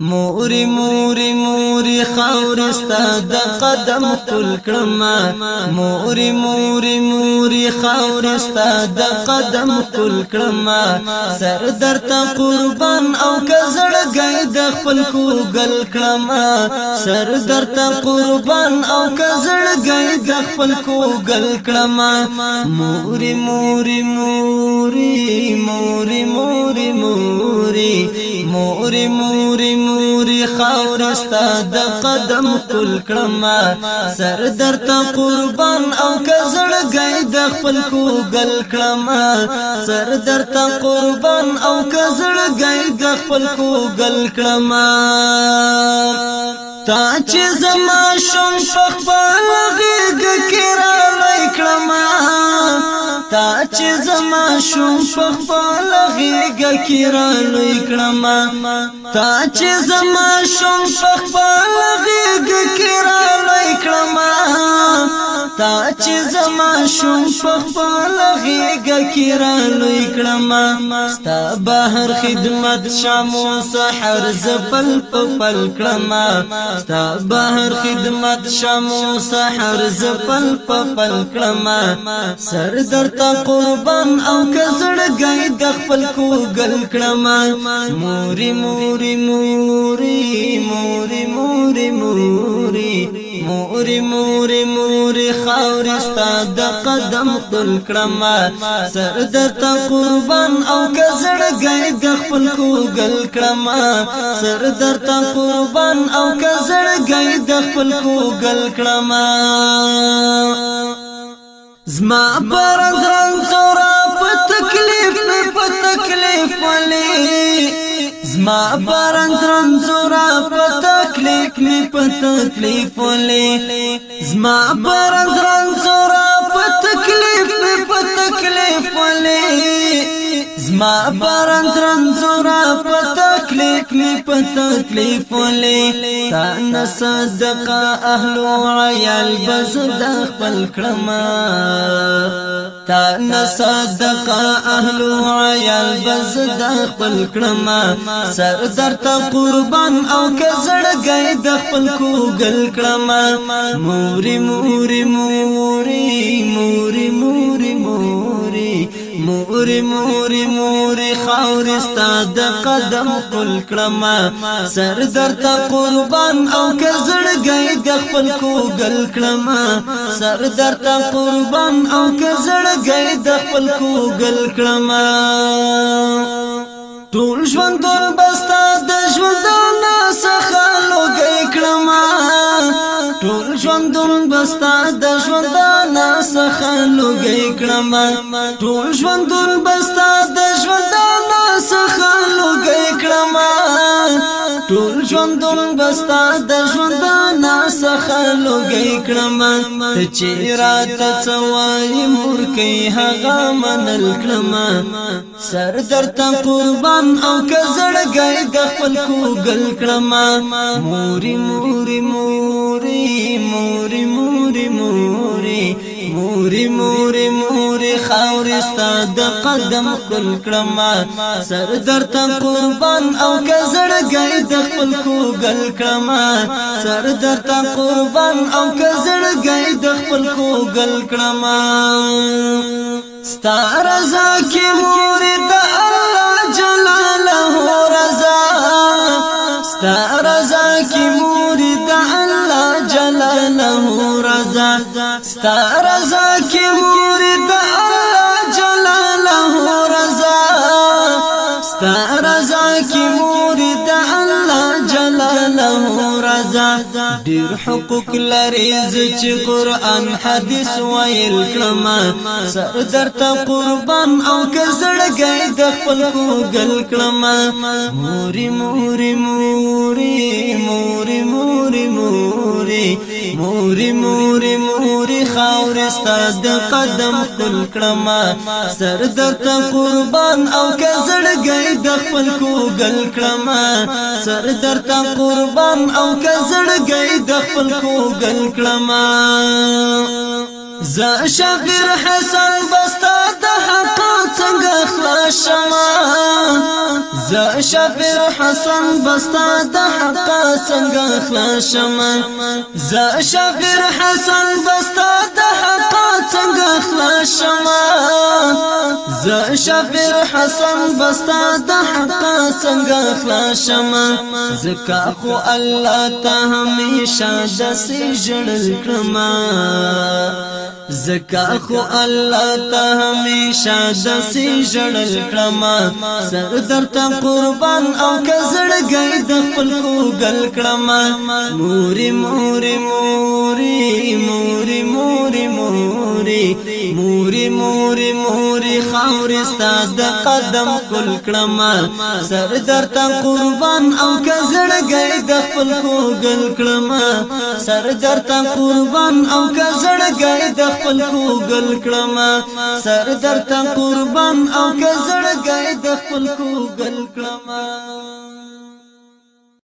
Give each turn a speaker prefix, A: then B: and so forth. A: موري موري موري خاورستا د قدم تل کړما موري موري موري خاورستا د قدم تل کړما سر درته قربان او کزړ گئی د خپل کوګل کړما سر درته قربان او کزړ گئی د خپل کوګل کړما موري موري موري موري موري موري موري موري موري خاور ستا د قدم کل کړما سر درته قربان او کزړ گئی د خپل کو گل کړما سر درته قربان او کزړ گئی د خپل کو گل کړما تا چې زما شوم په خپل غېږ کې را لای کړما تا چې زما شوم په خپل غېګه کې را لوی کړم تا چې زما شوم په خپل غېګه کې را لوی کړم تا چې زما شوم په خپل غېګه کې را لوی کړم ستا بهر خدمت شام او سحر زپل په پل کړم ستا بهر خدمت شام او سحر زپل په پل کړم سر درته قربان او کزړ گئی د خپل کو ګل کړم موري موري موري موري موري موري مور مور مور خاور ستا د قدم خپل کړم سر درته قربان او کزړ گئی د خپل کوګل کړم سر درته قربان او کزړ گئی د خپل کوګل کړم زما پر ځان سورا په تکلیف په تکلیف ولې ما پرن ترن زورا په تکلیف می په تکلیف ولې زما پرن ترن زورا په تکلیف می په تکلیف ولې زما پرن ترن زورا په تکلیف تکلیف ولې تا نس صدقه اهل عيال بس د خپل کړما تا نس صدقه اهل عيال بس د خپل کړما سر درته قربان او کزړ گئے د خپل کوګل کړما موري موري موري موري موري مور مور مور خاور استاد قدم قل کړم سر درته قربان او کزړ گئی د خپل کو گل کړم سر درته قربان او کزړ گئی د خپل کو گل کړم ټول ژوند بستا د ژوندونه ژوندون بستا د ژوندانه څخه لوګي کړم ټول ژوندون بستا د ژوندانه څخه لوګي کړم ټول ژوندون بستا د خلو گئی کړم ته چې رات سوای مور کوي هغه منل کړم سر درته قربان او کزړ گئی د خپل کو گل کړم موري موري موري موري موري موري موري موري موري خاورستا د قدم کل کړم سر درته قربان او کزړګي د خپل کوګل کړم سر درته قربان او کزړګي د خپل کوګل کړم ستار رضا کې مور د الله جلاله رضا ستار رضا کې مور د الله جلاله رضا ستار رضا کی مرید الله جلاله رضا ډیر حقوق لري چې قران حدیث ویل کلمه سر درته قربان او کزړګي د خپل کوګل کلمه موري موري موري موري موري موري موري موري د قدم خپل کړما سر درته قربان او کزړګي د خپل کوګل کړما سر درته قربان او کزړګي د خپل کوګل کړما ز شاکر حسن شفیر حسن بستا د حق څنګه خلاصم ز شفیر حسن بستا د حق څنګه خلاصم ز شفیر حسن بستا د حق څنګه خلاصم زکا خو الله ته همیشه د سې جړل کړم زکا خو الله ته همیشه د سي جړل کړما سر درته قربان او کزړ گئی د خپل کو گل کړما موري موري موري موري موري موري موري موري موري دی خاور استاد قدم کل کړم سر درته قربان او کزړ گئی د خپل کو گل کړم سر درته قربان او کزړ گئی د خپل کو گل کړم سر درته قربان او کزړ گئی د خپل کو گل کړم